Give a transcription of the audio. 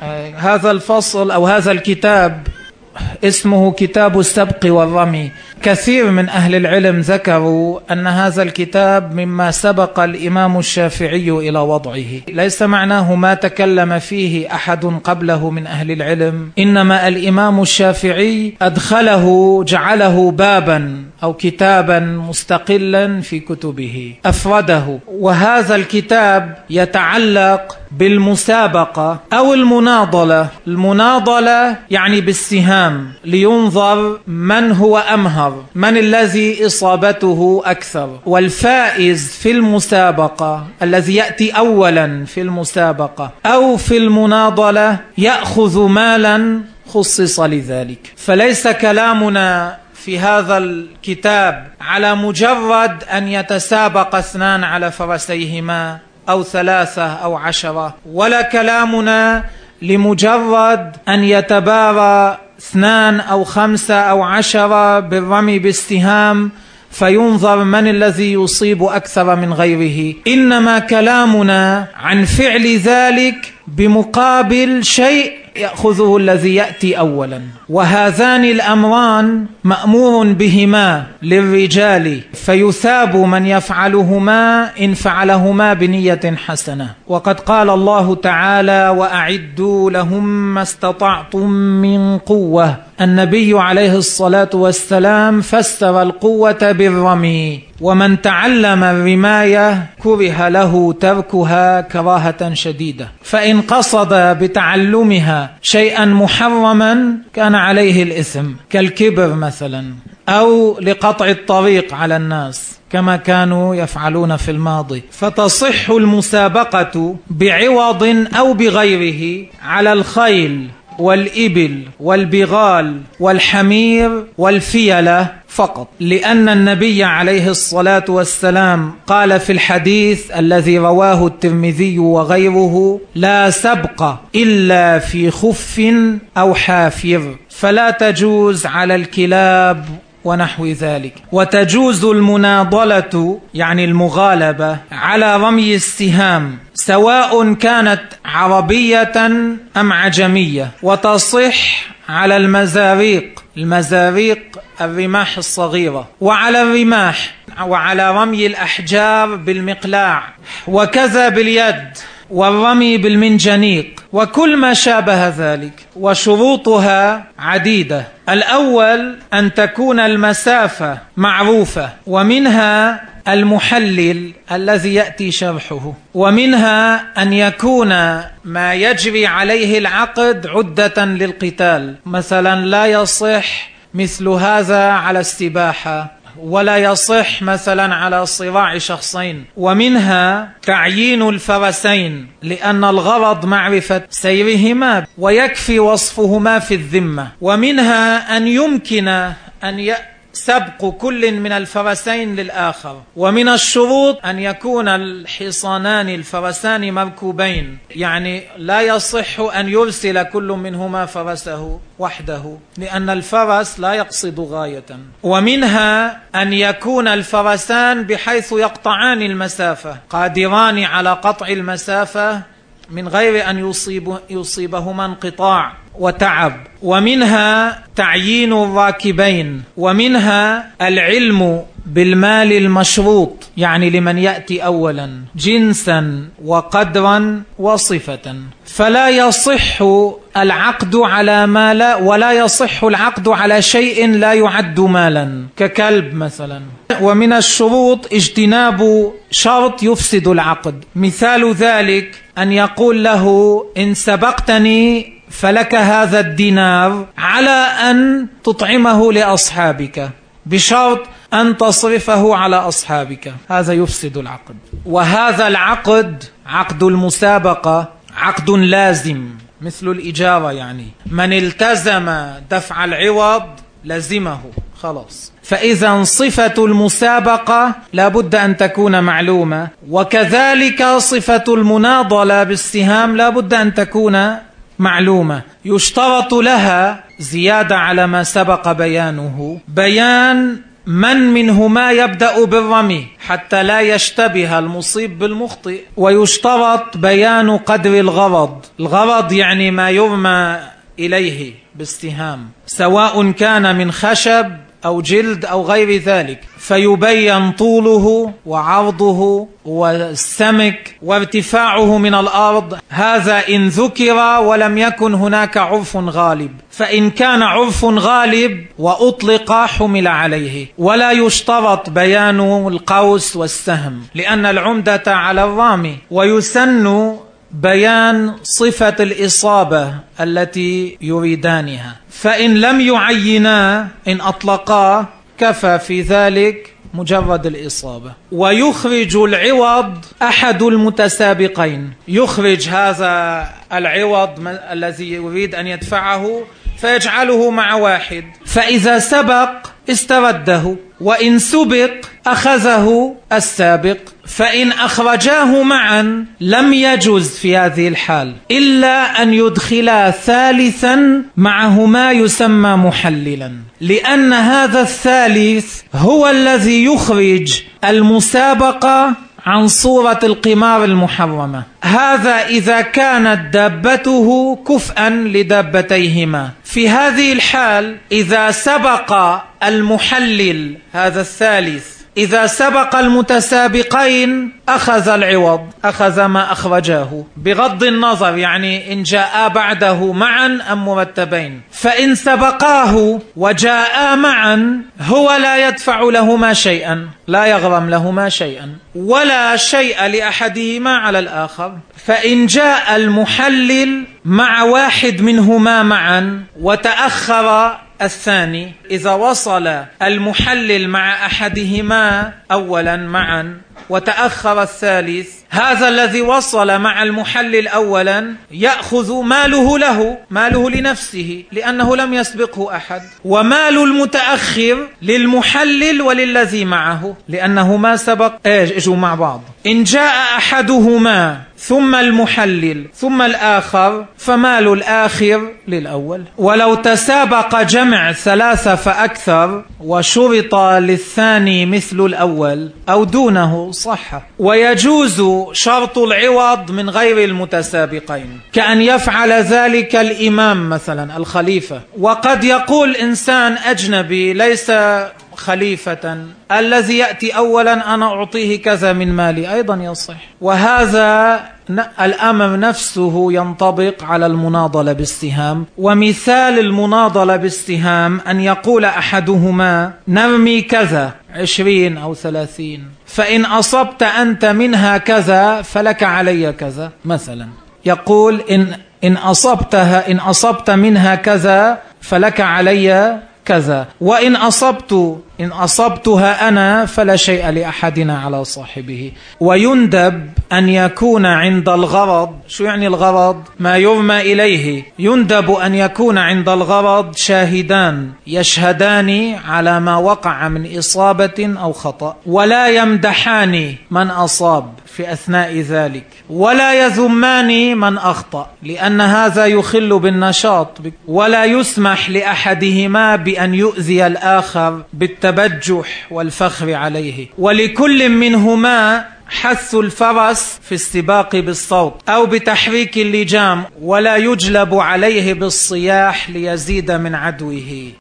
آه، هذا الفصل أو هذا الكتاب اسمه كتاب السبق والرمي. كثير من أهل العلم ذكروا أن هذا الكتاب مما سبق الإمام الشافعي إلى وضعه. ليس معناه ما تكلم فيه أحد قبله من أهل العلم إنما الإمام الشافعي أدخله جعله بابا. أو كتابا مستقلا في كتبه. أفرده. وهذا الكتاب يتعلق بالمسابقة أو المناضلة. المناضلة يعني بالسهام. لينظر من هو أمهر. من الذي إصابته أكثر. والفائز في المسابقة. الذي يأتي أولا في المسابقة. أو في المناضلة يأخذ مالا خصص لذلك. فليس كلامنا في هذا الكتاب على مجرد أن يتسابق اثنان على فرسيهما أو ثلاثة أو عشرة ولا كلامنا لمجرد أن يتبارى اثنان أو خمسة أو عشرة بالرمي بالسهام فينظر من الذي يصيب أكثر من غيره. إنما كلامنا عن فعل ذلك بمقابل شيء يأخذه الذي يأتي أولا. وهذان الأمران مأمور بهما للرجال فيثاب من يفعلهما إن فعلهما بنية حسنة. وقد قال الله تعالى وأعدوا لهم ما استطعتم من قوة. النبي عليه الصلاة والسلام فسر القوة بالرمي. ومن تعلم الرماية كره له تركها كراهة شديدة. فإن قصد بتعلمها شيئا محرما كان عليه الإثم كالكبر مثلا أو لقطع الطريق على الناس كما كانوا يفعلون في الماضي. فتصح المسابقة بعوض أو بغيره على الخيل. والإبل والبغال والحمير والفيلة فقط. لأن النبي عليه الصلاة والسلام قال في الحديث الذي رواه الترمذي وغيره لا سبق إلا في خف أو حافر فلا تجوز على الكلاب ونحو ذلك. وتجوز المناضلة يعني المغالبة على رمي السهام سواء كانت عربية أم عجمية. وتصح على المزاريق المزاريق الرماح الصغيرة. وعلى الرماح وعلى رمي الأحجار بالمقلاع. وكذا باليد. والرمي بالمنجنيق وكل ما شابه ذلك وشروطها عديدة. الأول أن تكون المسافة معروفة ومنها المحلل الذي يأتي شرحه ومنها أن يكون ما يجري عليه العقد عدة للقتال. مثلا لا يصح مثل هذا على السباحة. ولا يصح مثلا على صراع شخصين ومنها تعيين الفرسين لأن الغرض معرفة سيرهما ويكفي وصفهما في الذمة ومنها أن يمكن أن يأتي سبق كل من الفرسين للآخر ومن الشروط أن يكون الحصانان الفرسان مركوبين يعني لا يصح أن يرسل كل منهما فرسه وحده لأن الفرس لا يقصد غاية. ومنها أن يكون الفرسان بحيث يقطعان المسافة قادران على قطع المسافة من غير أن يصيب يصيبهما انقطاع وتعب. ومنها تعيين الراكبين ومنها العلم بالمال المشروط يعني لمن يأتي أولا جنسا وقدرا وصفة. فلا يصح العقد على ما لا ولا يصح العقد على شيء لا يعد مالا ككلب مثلا. ومن الشروط اجتناب شرط يفسد العقد. مثال ذلك أن يقول له إن سبقتني فلك هذا الدينار على أن تطعمه لأصحابك. بشرط أن تصرفه على أصحابك. هذا يفسد العقد. وهذا العقد عقد المسابقة عقد لازم. مثل الإجارة يعني. من التزم دفع العوض لزمه. خلاص. فإذا صفة المسابقة لابد أن تكون معلومة. وكذلك صفة المناضلة بالسهام لابد أن تكون معلومة. يشترط لها زيادة على ما سبق بيانه. بيان من منهما يبدأ بالرمي حتى لا يشتبه المصيب بالمخطئ ويشترط بيان قدر الغرض. الغرض يعني ما يرمى إليه باستهام سواء كان من خشب أو جلد أو غير ذلك فيبين طوله وعرضه والسمك وارتفاعه من الأرض هذا إن ذكر ولم يكن هناك عرف غالب فإن كان عرف غالب وأطلق حمل عليه ولا يشترط بيان القوس والسهم لأن العمدة على الرامي ويسن بيان صفة الإصابة التي يريدانها. فإن لم يعينا إن أطلقا كفى في ذلك مجرد الإصابة. ويخرج العوض أحد المتسابقين. يخرج هذا العوض الذي يريد أن يدفعه فيجعله مع واحد. فإذا سبق استرده وإن سبق أخذه السابق فإن أخرجاه معا لم يجز في هذه الحال إلا أن يدخلا ثالثا معه ما يسمى محللا لأن هذا الثالث هو الذي يخرج المسابقة عن صورة القمار المحرمة. هذا إذا كانت دابته كفءا لدابتيهما. في هذه الحال إذا سبق المحلل هذا الثالث إذا سبق المتسابقين أخذ العوض أخذ ما أخرجاه. بغض النظر يعني إن جاء بعده معا أم مرتبين. فإن سبقاه وجاء معا هو لا يدفع لهما شيئا لا يغرم لهما شيئا ولا شيء لأحدهما على الآخر. فإن جاء المحلل مع واحد منهما معا وتأخر الثاني إذا وصل المحلل مع أحدهما أولا معا وتأخر الثالث هذا الذي وصل مع المحلل أولا يأخذ ماله له ماله لنفسه لأنه لم يسبقه أحد. ومال المتأخر للمحلل وللذي معه لأنه ما سبق إجوا مع بعض. إن جاء أحدهما ثم المحلل ثم الآخر فمال الآخر للأول. ولو تسابق جمع ثلاثة فأكثر وشرط للثاني مثل الأول أو دونه صح. ويجوز شرط العوض من غير المتسابقين كأن يفعل ذلك الإمام مثلا الخليفة. وقد يقول إنسان أجنبي ليس خليفة الذي يأتي أولا أنا أعطيه كذا من مالي. أيضا يصح. وهذا الأمر نفسه ينطبق على المناضلة بالسهام ومثال المناضلة بالسهام أن يقول أحدهما نرمي كذا عشرين أو ثلاثين. فإن أصبت أنت منها كذا فلك علي كذا مثلا. يقول إن إن أصبتها إن أصبت منها كذا فلك علي كذا. وإن أصبت إن أصبتها أنا فلا شيء لأحدنا على صاحبه. ويندب أن يكون عند الغرض شو يعني الغرض؟ ما يرمى إليه. يندب أن يكون عند الغرض شاهدان يشهدان على ما وقع من إصابة أو خطأ. ولا يمدحان من أصاب في أثناء ذلك. ولا يذمان من أخطأ لأن هذا يخل بالنشاط ولا يسمح لأحدهما بأن يؤذي الآخر بالتبجح والفخر عليه. ولكل منهما حث الفرس في السباق بالصوت أو بتحريك اللجام ولا يجلب عليه بالصياح ليزيد من عدوه.